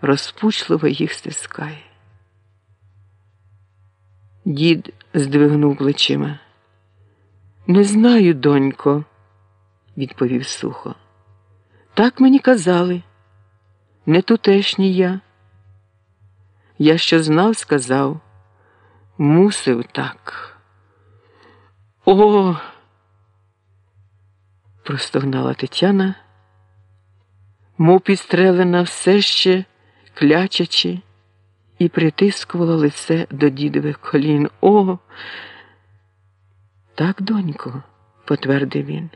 розпучливо їх стискає. Дід здвигнув плечима. Не знаю, донько, відповів сухо. Так мені казали, не тутешній я. Я що знав, сказав, мусив так. О, простогнала Тетяна, мов підстрелена все ще клячачи, і притискувала лице до дідових колін. О, так, донько, потвердив він.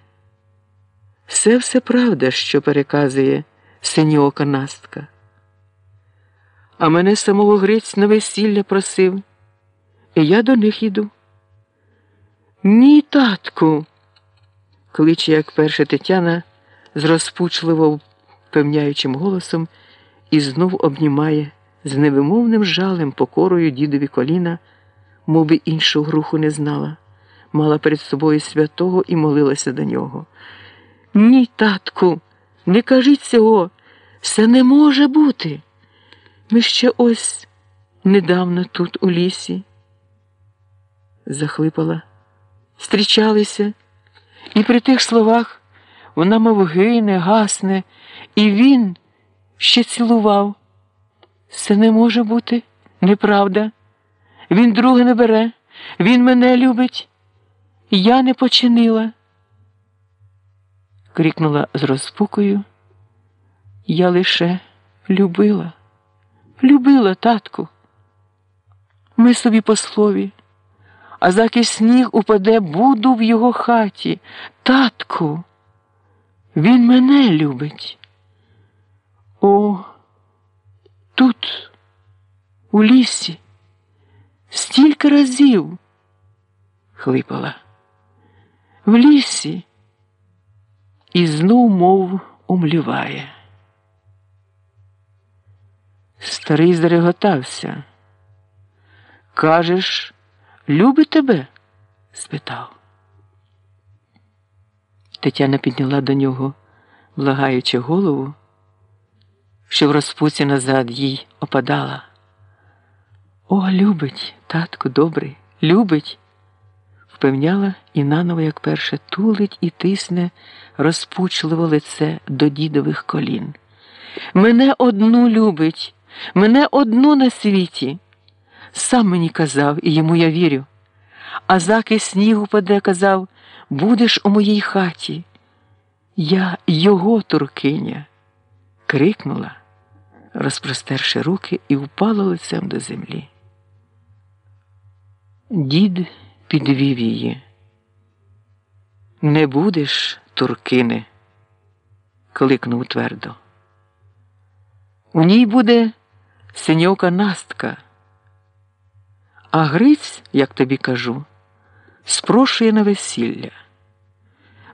Все все правда, що переказує синьока Настка. А мене самого Гриць на весілля просив, і я до них іду. Ні, татку, кличе, як перша Тетяна з розпучливо впевняючим голосом і знов обнімає з невимовним жалем покорою дідові коліна, мов би іншого руху не знала, мала перед собою святого і молилася до нього. Ні, татку, не кажіть цього, це не може бути. Ми ще ось недавно тут, у лісі, захлипала, зустрічалися, і при тих словах вона мов гине, гасне, і він ще цілував. Це не може бути неправда. Він друге не бере, він мене любить. Я не починила. крикнула з розпукою. Я лише любила, любила татку. Ми собі по слові, а заки сніг упаде, буду в його хаті. Татку, він мене любить. О, тут, у лісі, стільки разів хлипала. В лісі і знов мов умліває. Старий зареготався. Кажеш, любить тебе? спитав. Тетяна підняла до нього, благаючи голову, що в розпуці назад їй опадала. О, любить, татку, добрий, любить, впевняла і наново, як перше, тулить і тисне розпучливо лице до дідових колін. Мене одну любить, мене одну на світі. Сам мені казав, і йому я вірю. А заки снігу паде, казав, будеш у моїй хаті. Я його туркиня. крикнула, розпростерши руки, і впала лицем до землі. Дід підвів її. Не будеш, туркини, кликнув твердо. У ній буде синьока настка. А Гриць, як тобі кажу, спрошує на весілля.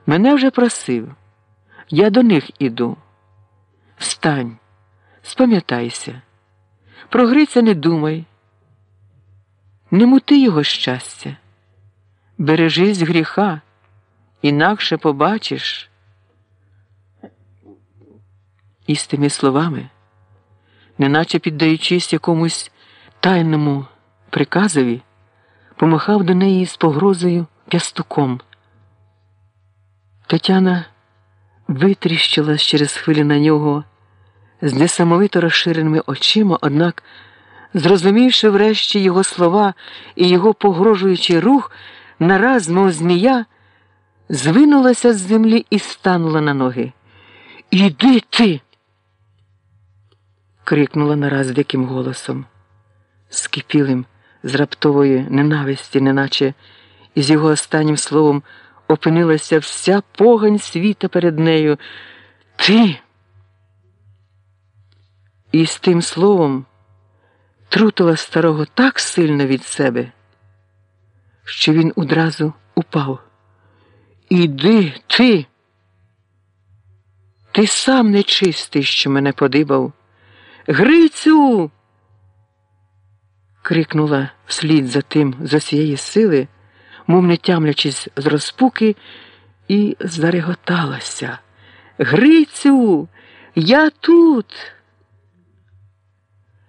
Мене вже просив, я до них іду. Встань, спам'ятайся, про Гриця не думай, не мути його щастя, бережись гріха, інакше побачиш. І з тими словами, неначе піддаючись якомусь тайному приказові, помахав до неї з погрозою п'ястуком. Тетяна витріщилась через хвилі на нього з несамовито розширеними очима, однак, зрозумівши врешті його слова і його погрожуючий рух, нараз, мов змія, звинулася з землі і станула на ноги. Іди ти. крикнула нараз диким голосом, скипілим з раптової ненависті, неначе із його останнім словом опинилася вся погань світа перед нею. Ти. І з тим словом трутила старого так сильно від себе, що він одразу упав. Іди ти. Ти сам нечистий, що мене подибав. Грицю крикнула вслід за тим з усієї сили, мов не тямлячись з розпуки, і зареготалася. Грицю, я тут.